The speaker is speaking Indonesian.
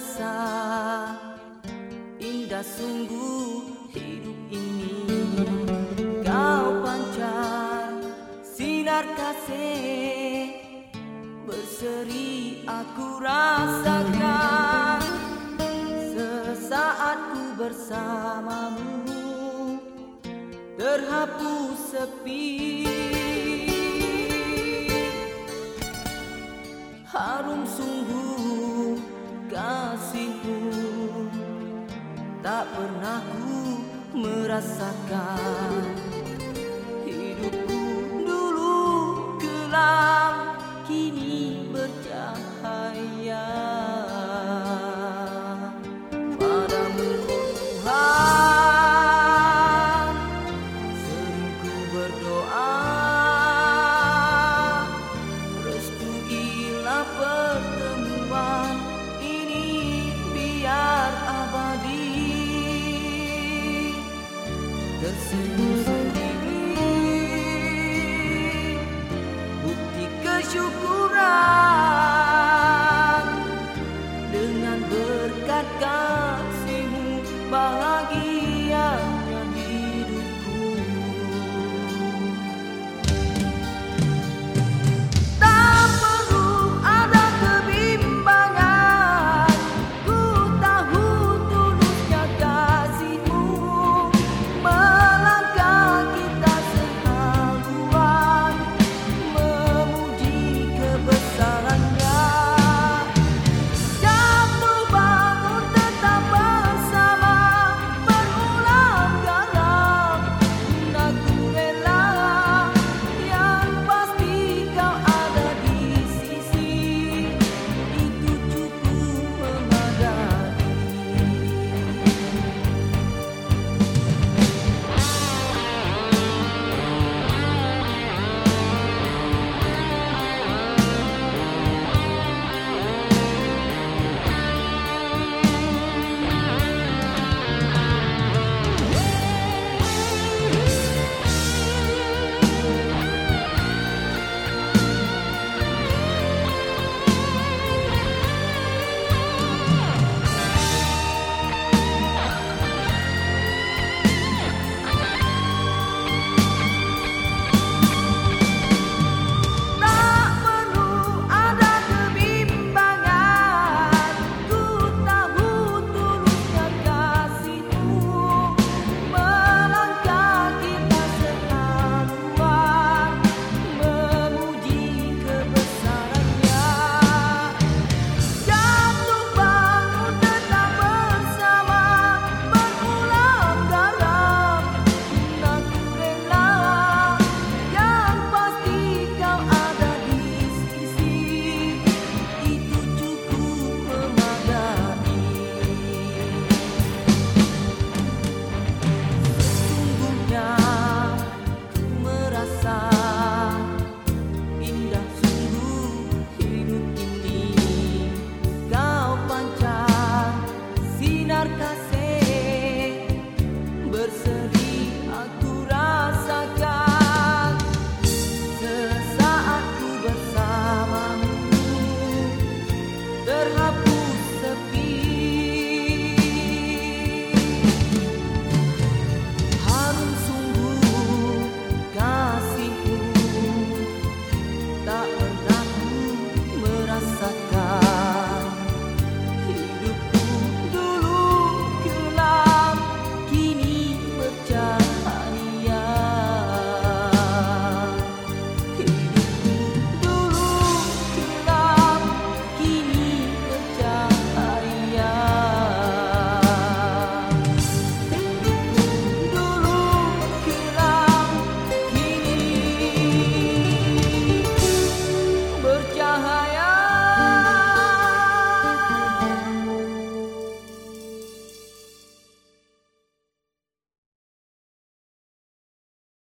rasa. Indah sungguh hidup ini. Kau pancar sinar kasih. Berseri aku rasakan Sesaat ku bersamamu. Terhapus sepi pernah ku merasakan Hidupku dulu kelam assim た